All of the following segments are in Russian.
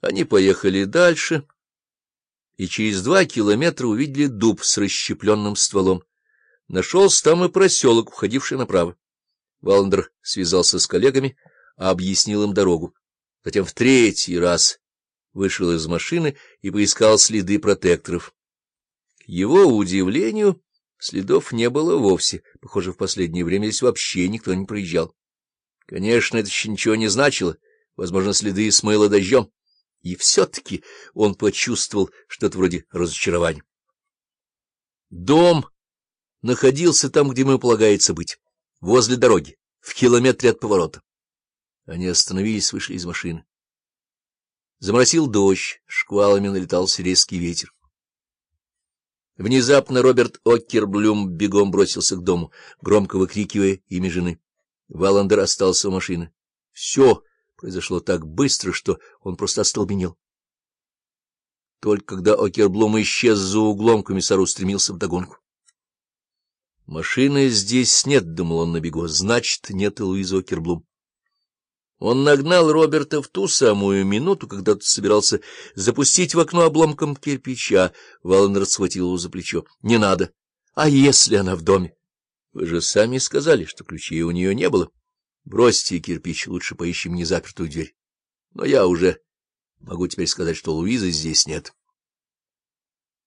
Они поехали дальше и через два километра увидели дуб с расщепленным стволом. Нашелся там и проселок, уходивший направо. Валандер связался с коллегами, объяснил им дорогу. Затем в третий раз вышел из машины и поискал следы протекторов. К его удивлению, следов не было вовсе. Похоже, в последнее время здесь вообще никто не проезжал. Конечно, это еще ничего не значило. Возможно, следы смыло дождем. И все-таки он почувствовал что-то вроде разочарования. Дом находился там, где ему полагается быть, возле дороги, в километре от поворота. Они остановились, вышли из машины. Заморосил дождь, шквалами налетался резкий ветер. Внезапно Роберт Оккерблюм бегом бросился к дому, громко выкрикивая имя жены. Валандер остался у машины. Все произошло так быстро, что он просто остолбенел. Только когда Окерблум исчез за углом, комиссар устремился вдогонку. «Машины здесь нет», — думал он на бегу, — «значит, нет и Луизы Окерблум». Он нагнал Роберта в ту самую минуту, когда тот собирался запустить в окно обломком кирпича. Валандер схватил его за плечо. — Не надо. А если она в доме? — Вы же сами сказали, что ключей у нее не было. Бросьте кирпич, лучше поищем незапертую дверь. Но я уже могу теперь сказать, что Луизы здесь нет.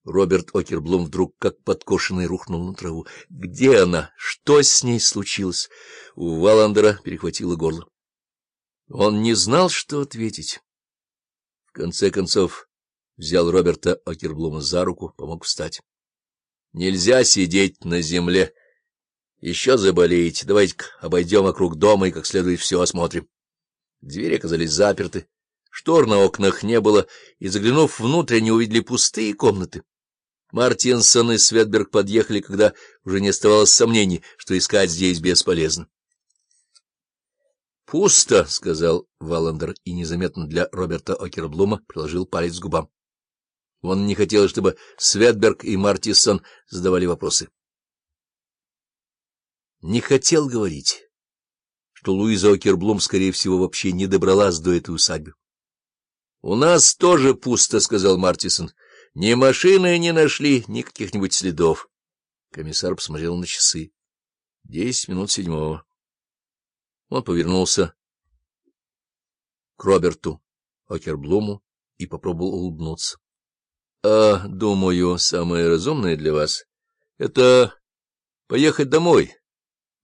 Роберт Окерблум вдруг, как подкошенный, рухнул на траву. Где она? Что с ней случилось? У Валандера перехватило горло. Он не знал, что ответить. В конце концов взял Роберта Окерблума за руку, помог встать. — Нельзя сидеть на земле. Еще заболеете. Давайте-ка обойдем вокруг дома и как следует все осмотрим. Двери оказались заперты. Штор на окнах не было, и, заглянув внутрь, они увидели пустые комнаты. Мартинсон и Светберг подъехали, когда уже не оставалось сомнений, что искать здесь бесполезно. — Пусто, — сказал Валандер, и незаметно для Роберта Окерблума приложил палец к губам. Он не хотел, чтобы Светберг и Мартинсон задавали вопросы. Не хотел говорить, что Луиза Окерблум, скорее всего, вообще не добралась до этой усадьбы. — У нас тоже пусто, — сказал Мартисон. — Ни машины не нашли, ни каких-нибудь следов. Комиссар посмотрел на часы. Десять минут седьмого. Он повернулся к Роберту Окерблуму и попробовал улыбнуться. — А, думаю, самое разумное для вас — это поехать домой,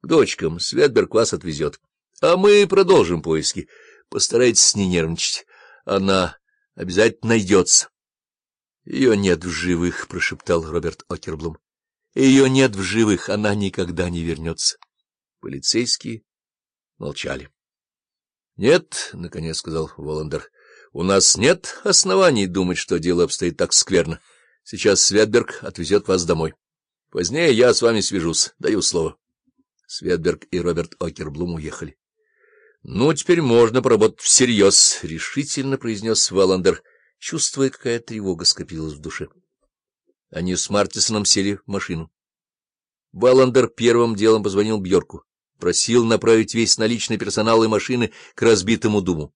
к дочкам. Светберг вас отвезет. А мы продолжим поиски. Постарайтесь не нервничать. Она обязательно найдется. — Ее нет в живых, — прошептал Роберт Окерблум. — Ее нет в живых, она никогда не вернется. Полицейские молчали. — Нет, — наконец сказал Воландер, — у нас нет оснований думать, что дело обстоит так скверно. Сейчас Светберг отвезет вас домой. Позднее я с вами свяжусь, даю слово. Светберг и Роберт Окерблум уехали. — Ну, теперь можно поработать всерьез, — решительно произнес Валандер, чувствуя, какая тревога скопилась в душе. Они с Мартисоном сели в машину. Валандер первым делом позвонил Бьорку, просил направить весь наличный персонал и машины к разбитому дому.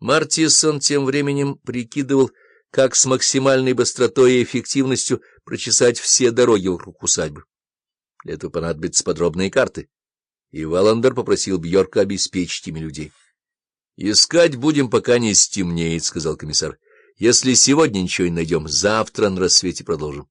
Мартисон тем временем прикидывал, как с максимальной быстротой и эффективностью прочесать все дороги вокруг усадьбы. Для этого понадобятся подробные карты и Валандер попросил Бьорка обеспечить ими людей. — Искать будем, пока не стемнеет, — сказал комиссар. — Если сегодня ничего не найдем, завтра на рассвете продолжим.